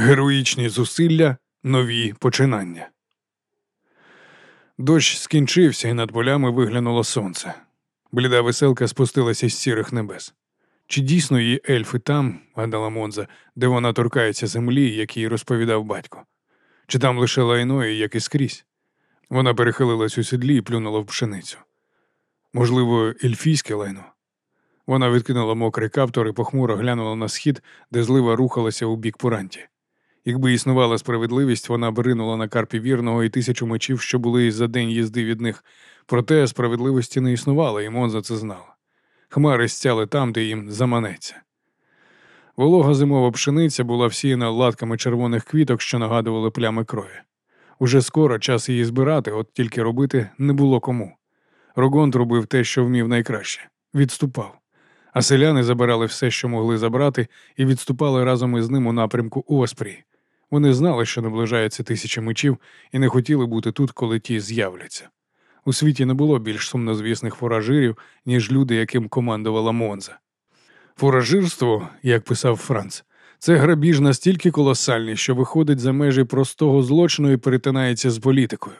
Героїчні зусилля, нові починання. Дощ скінчився, і над полями виглянуло сонце. Бліда веселка спустилася з сірих небес. Чи дійсно її ельфи там, гадала Монза, де вона торкається землі, як їй розповідав батько? Чи там лише лайно, як і скрізь? Вона перехилилась у сідлі і плюнула в пшеницю. Можливо, ельфійське лайно. Вона відкинула мокрий каптор і похмуро глянула на схід, де злива рухалася у бік Пуранті. Якби існувала справедливість, вона б ринула на карпі вірного і тисячу мечів, що були за день їзди від них. Проте справедливості не існувало, і Монза це знала. Хмари стяли там, де їм заманеться. Волога зимова пшениця була всіяна латками червоних квіток, що нагадували плями крові. Уже скоро час її збирати, от тільки робити не було кому. Рогонт робив те, що вмів найкраще відступав. А селяни забирали все, що могли забрати, і відступали разом із ним у напрямку Оспрії. Вони знали, що наближається тисяча мечів, і не хотіли бути тут, коли ті з'являться. У світі не було більш сумнозвісних фуражирів, ніж люди, яким командувала Монза. Фуражирство, як писав Франц, це грабіж настільки колосальний, що виходить за межі простого злочину і перетинається з політикою.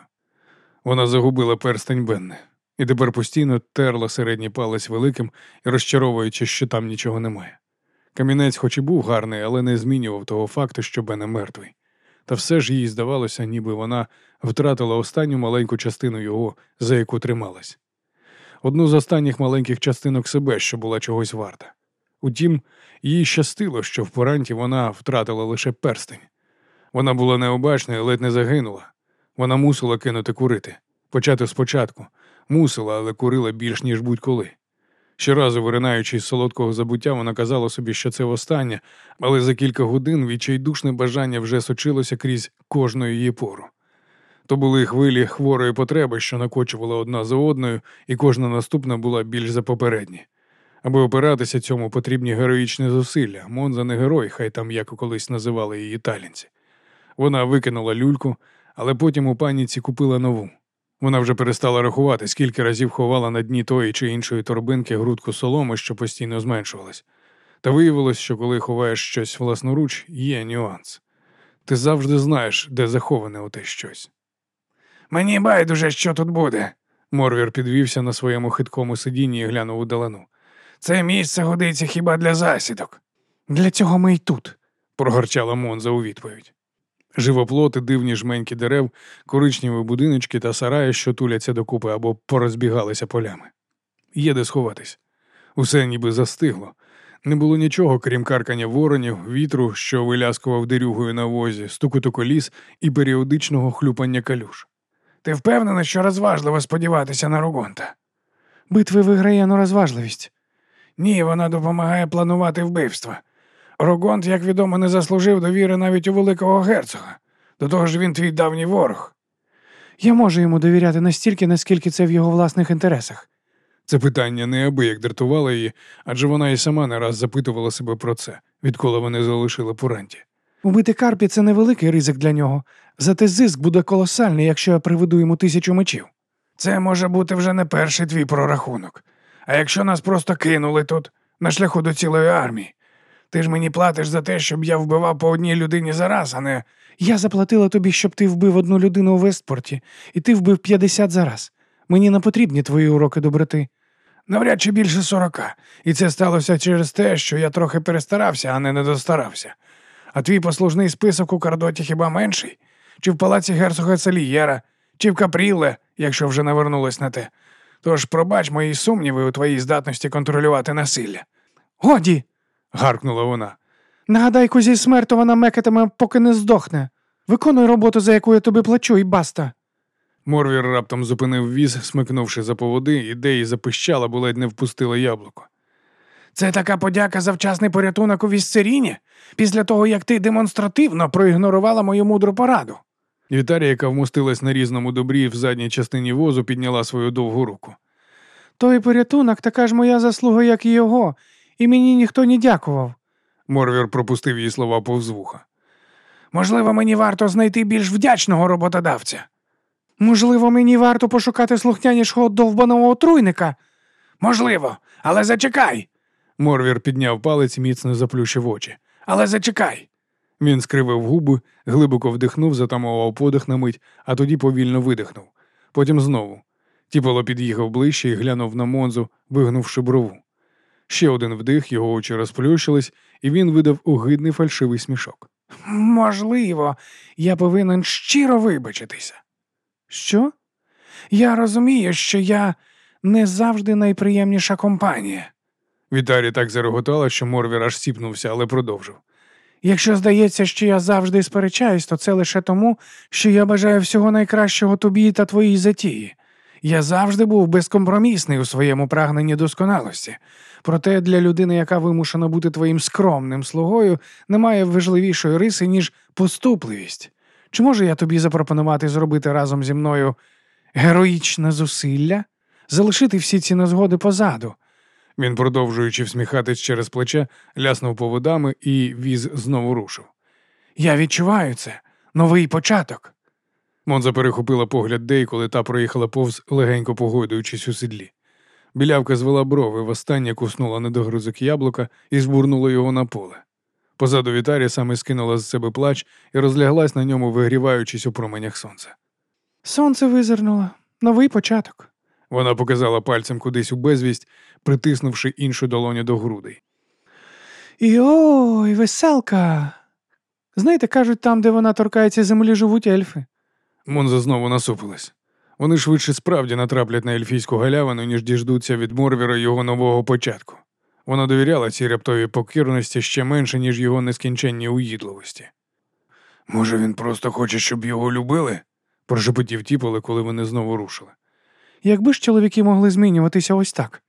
Вона загубила перстень Бенне і тепер постійно терла середній палець великим розчаровуючи, що там нічого немає. Камінець, хоч і був гарний, але не змінював того факту, що Бене мертвий. Та все ж їй здавалося, ніби вона втратила останню маленьку частину його, за яку трималась. Одну з останніх маленьких частинок себе, що була чогось варта. Утім, їй щастило, що в поранті вона втратила лише перстень. Вона була необачна і ледь не загинула. Вона мусила кинути курити, почати спочатку, мусила, але курила більш ніж будь-коли. Щоразу, виринаючи з солодкого забуття, вона казала собі, що це востаннє, але за кілька годин відчайдушне бажання вже сочилося крізь кожну її пору. То були хвилі хворої потреби, що накочували одна за одною, і кожна наступна була більш за попередні. Аби опиратися цьому потрібні героїчні зусилля. Монза не герой, хай там як колись називали її талінці. Вона викинула люльку, але потім у паніці купила нову. Вона вже перестала рахувати, скільки разів ховала на дні тої чи іншої торбинки грудку соломи, що постійно зменшувалась. Та виявилось, що коли ховаєш щось власноруч, є нюанс. Ти завжди знаєш, де заховане оте щось. Мені байдуже, що тут буде. Морвір підвівся на своєму хиткому сидінні і глянув у далину. Це місце годиться хіба для засідок. Для цього ми й тут, прогорчала Монза у відповідь. Живоплоти, дивні жменьки дерев, коричневі будиночки та сараї, що туляться докупи або порозбігалися полями. Є де сховатись. Усе ніби застигло. Не було нічого, крім каркання воронів, вітру, що виляскував дерюгою на возі, стукоту коліс і періодичного хлюпання калюш. Ти впевнена, що розважливо сподіватися на Ругонта? Битви виграє на розважливість. Ні, вона допомагає планувати вбивства. Рогонт, як відомо, не заслужив довіри навіть у великого герцога. До того ж він твій давній ворог. Я можу йому довіряти настільки, наскільки це в його власних інтересах. Це питання неабияк дратувало її, адже вона і сама не раз запитувала себе про це, відколи вони залишили Пуранті. Убити Карпі це невеликий ризик для нього, зате зиск буде колосальний, якщо я приведу йому тисячу мечів. Це може бути вже не перший твій прорахунок. А якщо нас просто кинули тут, на шляху до цілої армії, ти ж мені платиш за те, щоб я вбивав по одній людині за раз, а не. Я заплатила тобі, щоб ти вбив одну людину у Вестпорті, і ти вбив 50 за раз. Мені не потрібні твої уроки доброти. Навряд чи більше сорока, і це сталося через те, що я трохи перестарався, а не недостарався. А твій послужний список у Кардоті хіба менший? Чи в палаці герцога Целієра, чи в Капріле, якщо вже навернулась на те. Тож пробач мої сумніви у твоїй здатності контролювати насилля. Годі гаркнула вона. Нагадай, козі смерть вона мекатиме, поки не здохне. Виконуй роботу, за яку я тобі плачу, і баста. Морвір раптом зупинив віз, смикнувши за поводи, і де запищала, бо ледь не впустила яблуко. Це така подяка за вчасний порятунок у вісцеріні, після того, як ти демонстративно проігнорувала мою мудру пораду. Вітарія, яка вмостилась на різному добрі в задній частині возу, підняла свою довгу руку. Той порятунок така ж моя заслуга, як і його, і мені ніхто не дякував. Морвір пропустив її слова повз вуха. Можливо, мені варто знайти більш вдячного роботодавця. Можливо, мені варто пошукати слухнянішого довбаного отруйника. Можливо, але зачекай. Морвір підняв палець і міцно заплющив очі. Але зачекай. Він скривив губи, глибоко вдихнув, затамував подих на мить, а тоді повільно видихнув. Потім знову. Тіполо під'їхав ближче і глянув на Монзу, вигнувши брову. Ще один вдих, його очі розплющились, і він видав огидний фальшивий смішок. Можливо, я повинен щиро вибачитися. Що? Я розумію, що я не завжди найприємніша компанія. Вітарі так зареготала, що Морвір аж сіпнувся, але продовжив. Якщо здається, що я завжди сперечаюсь, то це лише тому, що я бажаю всього найкращого тобі та твоїй затії. Я завжди був безкомпромісний у своєму прагненні досконалості. Проте для людини, яка вимушена бути твоїм скромним слугою, немає важливішої риси, ніж поступливість. Чи можу я тобі запропонувати зробити разом зі мною героїчне зусилля, залишити всі ці незгоди позаду? Він, продовжуючи всміхатись через плече, ляснув поводами, і віз знову рушив. Я відчуваю це новий початок. Монза перехопила погляд Дей, коли та проїхала повз, легенько погойдуючись у седлі. Білявка звела брови, востаннє куснула недогрузок яблука і збурнула його на поле. Позаду Вітарі саме скинула з себе плач і розляглась на ньому, вигріваючись у променях сонця. Сонце визирнуло, новий початок. Вона показала пальцем кудись у безвість, притиснувши іншу долоню до грудей. І ой, веселка. Знаєте, кажуть, там, де вона торкається землі, живуть ельфи. Монза знову насупилась. Вони швидше справді натраплять на ельфійську галявину, ніж діждуться від Морвіра його нового початку. Вона довіряла цій раптовій покірності ще менше, ніж його нескінченній уїдливості. Може, він просто хоче, щоб його любили? прошепотів Тіполе, коли вони знову рушили. Якби ж чоловіки могли змінюватися ось так.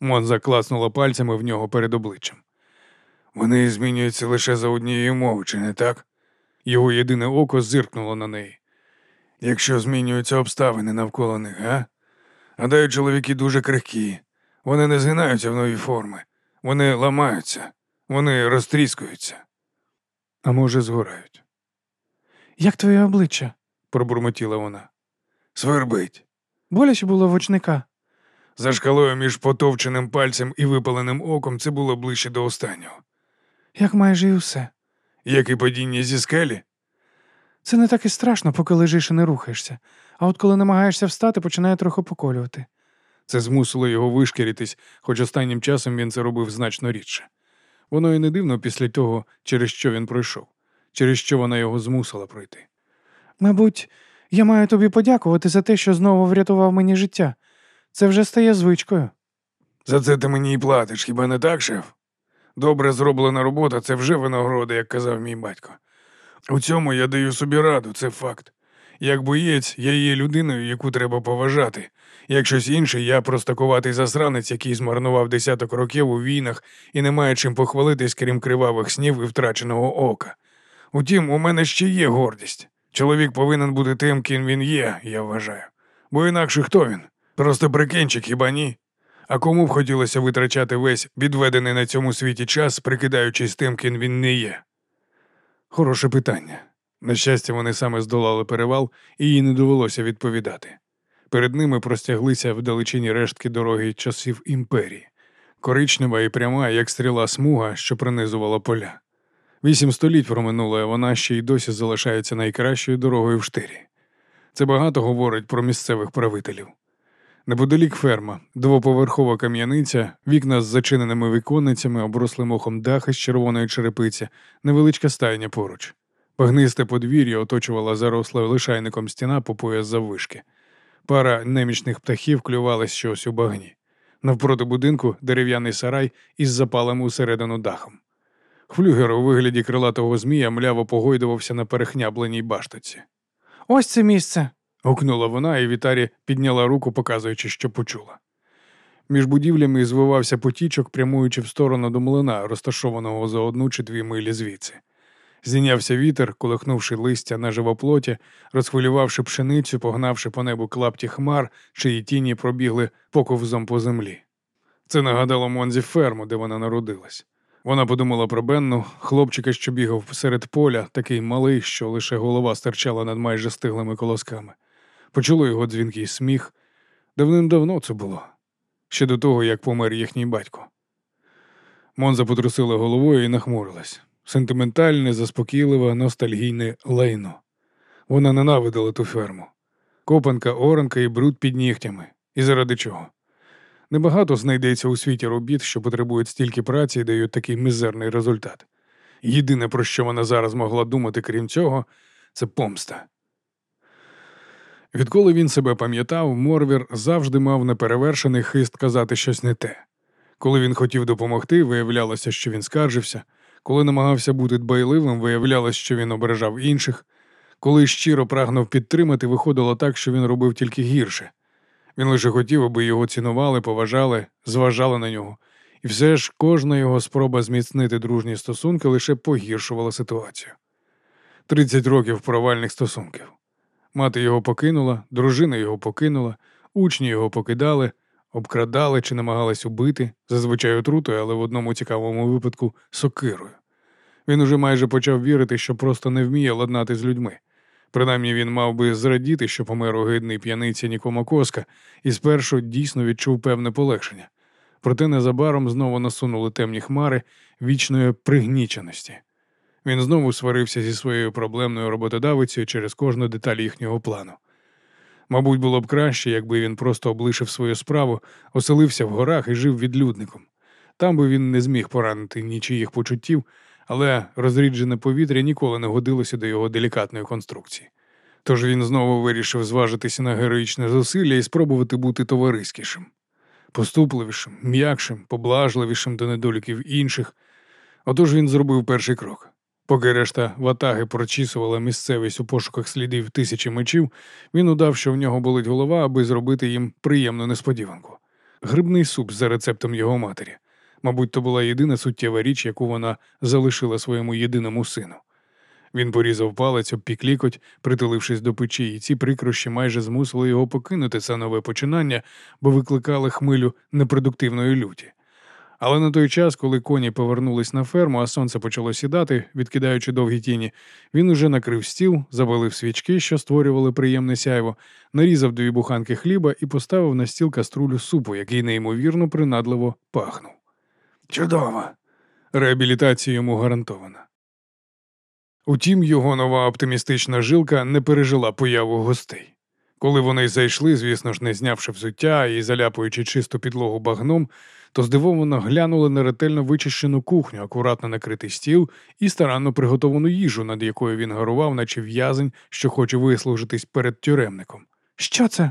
Монза класнула пальцями в нього перед обличчям. Вони змінюються лише за однією мовою, чи не так? Його єдине око зиркнуло на неї. Якщо змінюються обставини навколо них, а? Гадаю, чоловіки дуже крихкі. Вони не згинаються в нові форми. Вони ламаються, вони розтріскуються. А може, згорають. Як твоє обличчя? пробурмотіла вона. Свербить. Боляче було в очника. За шкалою між потовченим пальцем і випаленим оком це було ближче до останнього. Як майже і усе. Як і падіння зі скелі? Це не так і страшно, поки лежиш і не рухаєшся. А от коли намагаєшся встати, починає трохи поколювати. Це змусило його вишкіритись, хоч останнім часом він це робив значно рідше. Воно і не дивно після того, через що він пройшов, через що вона його змусила пройти. Мабуть, я маю тобі подякувати за те, що знову врятував мені життя. Це вже стає звичкою. За це ти мені й платиш, хіба не так, шеф? Добре зроблена робота це вже винагорода, як казав мій батько. У цьому я даю собі раду, це факт. Як боєць, я є людиною, яку треба поважати. Як щось інше, я простакуватий засранець, який змарнував десяток років у війнах і не має чим похвалитись, крім кривавих снів і втраченого ока. Утім, у мене ще є гордість. Чоловік повинен бути тим, ким він є, я вважаю. Бо інакше хто він? Просто прикинчик, хіба ні? А кому б хотілося витрачати весь відведений на цьому світі час, прикидаючись тим, ким він не є? Хороше питання. На щастя, вони саме здолали перевал, і їй не довелося відповідати. Перед ними простяглися вдалечині рештки дороги часів імперії, коричнева і пряма, як стріла смуга, що пронизувала поля. Вісім століть проминуло, а вона ще й досі залишається найкращою дорогою в штирі. Це багато говорить про місцевих правителів. Неподалік ферма, двоповерхова кам'яниця, вікна з зачиненими віконницями, обросли мохом дахи з червоної черепиці, невеличка стайня поруч. Пагнисте подвір'я оточувала заросла лишайником стіна по пояс заввишки. Пара немічних птахів клювалась щось у багні. Навпроти будинку дерев'яний сарай із запалами усередину дахом. Флюгер у вигляді крилатого змія мляво погойдувався на перехнябленій баштоці. Ось це місце. Гукнула вона, і Вітарі підняла руку, показуючи, що почула. Між будівлями звивався потічок, прямуючи в сторону до млина, розташованого за одну чи дві милі звідси. Зінявся вітер, колихнувши листя на живоплоті, розхвилювавши пшеницю, погнавши по небу клапті хмар, чиї тіні пробігли поковзом по землі. Це нагадало Монзі ферму, де вона народилась. Вона подумала про Бенну, хлопчика, що бігав посеред поля, такий малий, що лише голова стирчала над майже стиглими колосками. Почула його дзвінкий сміх. Давним-давно це було, ще до того, як помер їхній батько. Монза потрусила головою і нахмурилась. сентиментальне, заспокійливе, ностальгійне лайно. Вона ненавидила ту ферму. Копанка, оранка і бруд під нігтями. І заради чого? Небагато знайдеться у світі робіт, що потребують стільки праці і дають такий мізерний результат. Єдине, про що вона зараз могла думати, крім цього, це помста. Відколи він себе пам'ятав, Морвір завжди мав неперевершений хист казати щось не те. Коли він хотів допомогти, виявлялося, що він скаржився, коли намагався бути дбайливим, виявлялося, що він ображав інших, коли щиро прагнув підтримати, виходило так, що він робив тільки гірше. Він лише хотів, аби його цінували, поважали, зважали на нього, і все ж кожна його спроба зміцнити дружні стосунки лише погіршувала ситуацію. Тридцять років провальних стосунків. Мати його покинула, дружина його покинула, учні його покидали, обкрадали чи намагались убити, зазвичай отрутою, але в одному цікавому випадку сокирою. Він уже майже почав вірити, що просто не вміє ладнати з людьми. Принаймні він мав би зрадіти, що помер огидний п'яниці Нікома Коска, і спершу дійсно відчув певне полегшення. Проте незабаром знову насунули темні хмари вічної пригніченості. Він знову сварився зі своєю проблемною роботодавицею через кожну деталь їхнього плану. Мабуть, було б краще, якби він просто облишив свою справу, оселився в горах і жив відлюдником. Там би він не зміг поранити нічиїх почуттів, але розріджене повітря ніколи не годилося до його делікатної конструкції. Тож він знову вирішив зважитися на героїчне зусилля і спробувати бути товариськішим, поступливішим, м'якшим, поблажливішим до недоліків інших. Отож він зробив перший крок. Поки решта ватаги прочісувала місцевість у пошуках слідів тисячі мечів, він удав, що в нього болить голова, аби зробити їм приємну несподіванку. Грибний суп за рецептом його матері. Мабуть, то була єдина суттєва річ, яку вона залишила своєму єдиному сину. Він порізав палець, обпік лікоть, притулившись до печі, і ці прикрощі майже змусили його покинути це нове починання, бо викликали хмилю непродуктивної люті. Але на той час, коли коні повернулись на ферму, а сонце почало сідати, відкидаючи довгі тіні, він уже накрив стіл, забалив свічки, що створювали приємне сяйво, нарізав дві буханки хліба і поставив на стіл каструлю супу, який неймовірно принадливо пахнув. Чудово! Реабілітація йому гарантована. Утім, його нова оптимістична жилка не пережила появу гостей. Коли вони зайшли, звісно ж, не знявши взуття і заляпуючи чисту підлогу багном, то здивовано глянули на ретельно вичищену кухню, акуратно накритий стіл і старанно приготовану їжу, над якою він гарував, наче в'язень, що хоче вислужитись перед тюремником. Що це?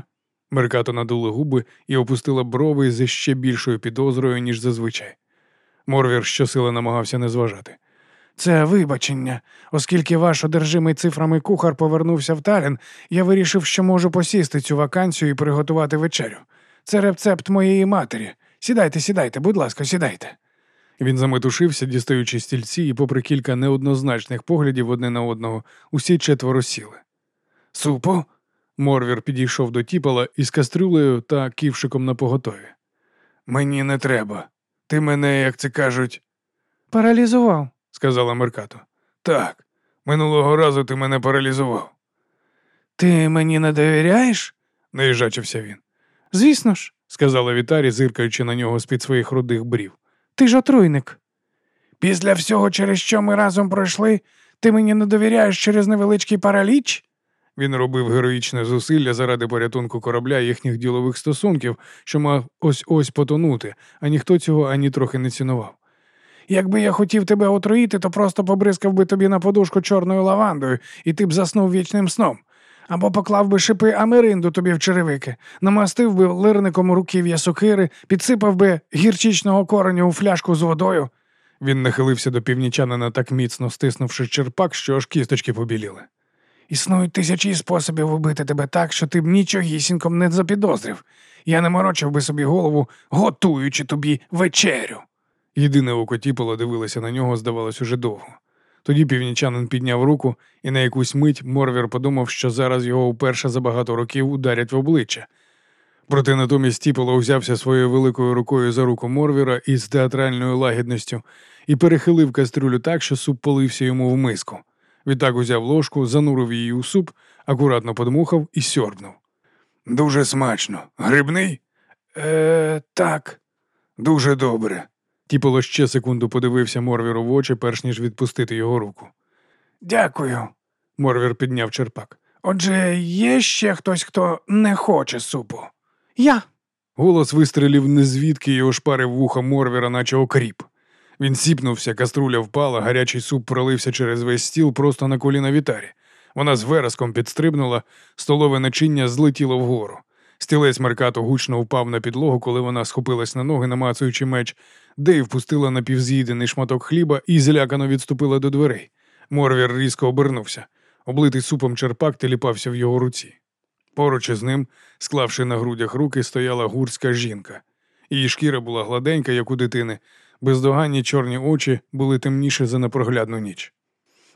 Меркато надула губи і опустила брови з ще більшою підозрою, ніж зазвичай. Морвір щосили намагався не зважати. Це вибачення. Оскільки ваш одержимий цифрами кухар повернувся в Талін, я вирішив, що можу посісти цю вакансію і приготувати вечерю. Це рецепт моєї матері. Сідайте, сідайте, будь ласка, сідайте. Він заметушився, дістаючи стільці, і, попри кілька неоднозначних поглядів одне на одного, усі четверо сіли. Супу? Морвір підійшов до тіпала із кастрюлею та ківшиком на поготові. Мені не треба. Ти мене, як це кажуть, Паралізував. сказала Меркато. Так, минулого разу ти мене паралізував, Ти мені не довіряєш? наїжачився він, Звісно ж, сказала Вітарі, зиркаючи на нього з-під своїх рудих брів. ти ж отруйник. Після всього, через що ми разом пройшли, ти мені не довіряєш через невеличкий параліч? Він робив героїчне зусилля заради порятунку корабля їхніх ділових стосунків, що мав ось ось потонути, а ніхто цього ані трохи не цінував. Якби я хотів тебе отруїти, то просто побризкав би тобі на подушку чорною лавандою, і ти б заснув вічним сном. Або поклав би шипи америнду тобі в черевики, намастив би лирником руків'я сокири, підсипав би гірчичного кореню у фляжку з водою. Він нахилився до північанина так міцно стиснувши черпак, що аж кісточки побіліли. Існують тисячі способів убити тебе так, що ти б нічогісіньком не запідозрив. Я не морочив би собі голову, готуючи тобі вечерю. Єдине око тіпало дивилося на нього, здавалось, уже довго. Тоді північанин підняв руку, і на якусь мить Морвір подумав, що зараз його вперше за багато років ударять в обличчя. Проте натомість Тіпало узявся своєю великою рукою за руку Морвіра із театральною лагідністю і перехилив кастрюлю так, що суп полився йому в миску. Відтак узяв ложку, занурив її у суп, акуратно подмухав і сьорбнув. Дуже смачно. Грибний? Е, так. Дуже добре. Тіпало ще секунду подивився Морвіру в очі, перш ніж відпустити його руку. Дякую. Морвір підняв черпак. Отже, є ще хтось, хто не хоче супу. Я. Голос вистрелів незвідки і ошпарив вуха Морвіра, наче окріп. Він сіпнувся, каструля впала, гарячий суп пролився через весь стіл просто на коліна вітарі. Вона з вереском підстрибнула, столове начиння злетіло вгору. Стілець Меркато гучно впав на підлогу, коли вона схопилась на ноги, намацуючи меч, Дейв впустила напівз'їдений шматок хліба і злякано відступила до дверей. Морвір різко обернувся. Облитий супом черпак теліпався в його руці. Поруч із ним, склавши на грудях руки, стояла гурська жінка. Її шкіра була гладенька, як у дитини, бездоганні чорні очі були темніші за непроглядну ніч.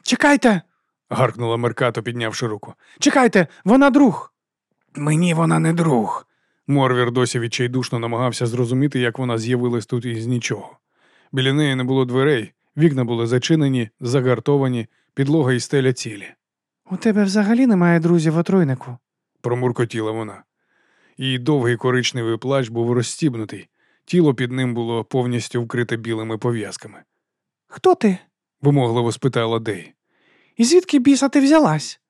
Чекайте. гаркнула Меркато, піднявши руку. Чекайте, вона друг. Мені вона не друг. Морвір досі відчайдушно намагався зрозуміти, як вона з'явилась тут із нічого. Біля неї не було дверей, вікна були зачинені, загартовані, підлога і стеля цілі. У тебе взагалі немає друзів отруйнику. промуркотіла вона. Її довгий коричневий плащ був розстібнутий, тіло під ним було повністю вкрите білими пов'язками. Хто ти? Вимогливо спитала Дей. І звідки біса ти взялась?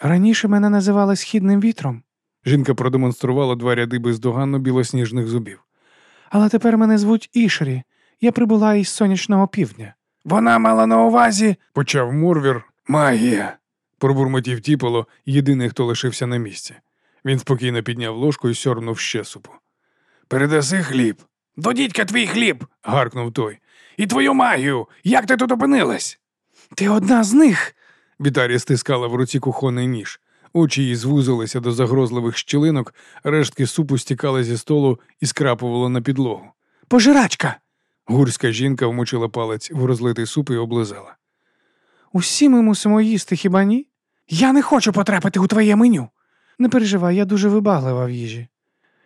Раніше мене називали східним вітром, Жінка продемонструвала два ряди бездоганно білосніжних зубів. але тепер мене звуть Ішері. Я прибула із сонячного півдня. Вона мала на увазі. Почав Морвір. Магія. Пробурмотів тіпало, єдиний, хто лишився на місці. Він спокійно підняв ложку і сьорнув ще супу. Передаси хліб. До дідька твій хліб гаркнув той. і твою магію. Як ти тут опинилась? Ти одна з них. Вітарія стискала в руці кухонний ніж. Очі її звузилися до загрозливих щілинок, рештки супу стікали зі столу і скрапувало на підлогу. Пожирачка. Гурська жінка вмочила палець в розлитий суп і облизала. Усі ми мусимо їсти, хіба ні? Я не хочу потрапити у твоє меню. Не переживай, я дуже вибаглива в їжі.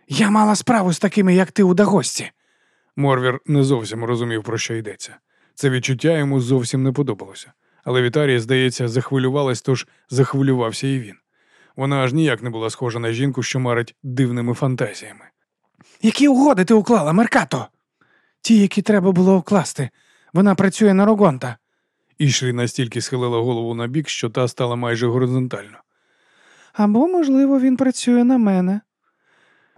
Я мала справу з такими, як ти у Дагості. Морвір не зовсім розумів, про що йдеться. Це відчуття йому зовсім не подобалося. Але Вітарія, здається, захвилювалась, тож захвилювався і він. Вона аж ніяк не була схожа на жінку, що марить дивними фантазіями. Які угоди ти уклала, Меркато? Ті, які треба було вкласти. Вона працює на Рогонта. Ішлі настільки схилила голову на бік, що та стала майже горизонтально. Або, можливо, він працює на мене.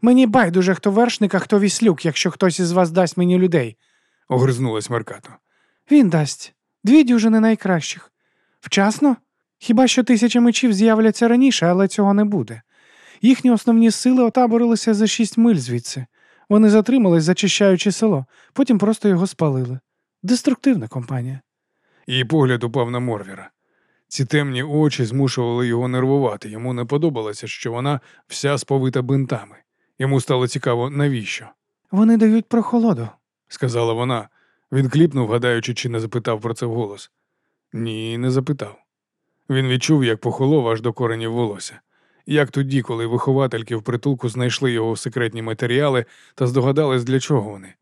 Мені байдуже, хто вершник, а хто віслюк, якщо хтось із вас дасть мені людей. Огризнулась Меркато. Він дасть дві дюжини найкращих. Вчасно? Хіба що тисяча мечів з'являться раніше, але цього не буде. Їхні основні сили отаборилися за шість миль звідси. Вони затримались, зачищаючи село, потім просто його спалили. Деструктивна компанія. Її погляд упав на Морвіра. Ці темні очі змушували його нервувати. Йому не подобалося, що вона вся сповита бинтами. Йому стало цікаво, навіщо, Вони дають прохолоду. сказала вона. Він кліпнув, гадаючи, чи не запитав про це вголос. Ні, не запитав. Він відчув, як похолов аж до коренів волосся. Як тоді, коли виховательки в притулку знайшли його секретні матеріали та здогадались, для чого вони.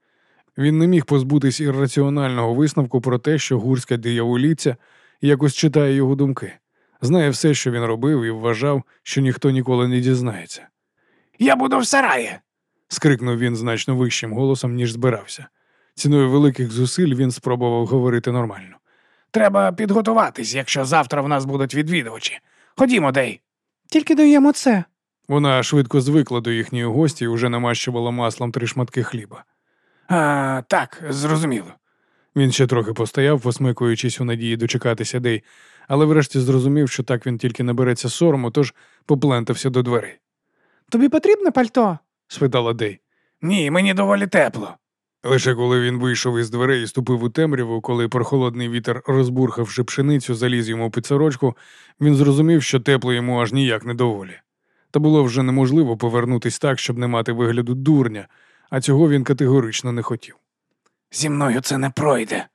Він не міг позбутись ірраціонального висновку про те, що гурська дияволіця якось читає його думки, знає все, що він робив, і вважав, що ніхто ніколи не дізнається. Я буду в сараї. скрикнув він значно вищим голосом, ніж збирався. Ціною великих зусиль він спробував говорити нормально. Треба підготуватись, якщо завтра в нас будуть відвідувачі. Ходімо, Дей. Тільки даємо це. Вона швидко звикла до їхньої гості і вже намащувала маслом три шматки хліба. А, так, зрозуміло. Він ще трохи постояв, посмикуючись у надії дочекатися Дей, але врешті зрозумів, що так він тільки набереться сорому, тож поплентався до дверей. Тобі потрібне пальто? спитала Дей. Ні, мені доволі тепло. Лише коли він вийшов із дверей і ступив у темряву, коли прохолодний вітер, розбурхавши пшеницю, заліз йому під сорочку, він зрозумів, що тепло йому аж ніяк не доволі. Та було вже неможливо повернутись так, щоб не мати вигляду дурня, а цього він категорично не хотів. Зі мною це не пройде.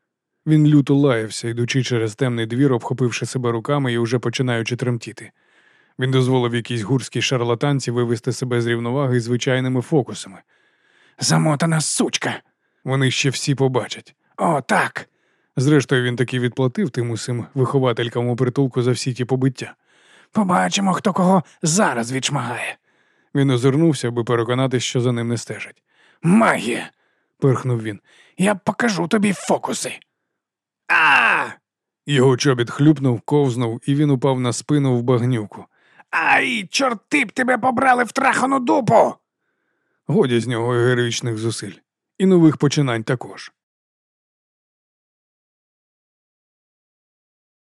Він люто лаявся, йдучи через темний двір, обхопивши себе руками і уже починаючи тремтіти. Він дозволив якійсь гурській шарлатанці вивести себе з рівноваги звичайними фокусами. Замотана сучка. Вони ще всі побачать. О, так. Зрештою, він таки відплатив тим усім вихователькам у притулку за всі ті побиття. Побачимо, хто кого зараз відшмагає. Він озирнувся, аби переконатись, що за ним не стежать. Магія. пирхнув він. Я покажу тобі фокуси. А! Його чобіт хлюпнув, ковзнув, і він упав на спину в багнюку. Ай, чорти б тебе побрали в трахану дупу. Годі з нього героїчних зусиль. І нових починань також.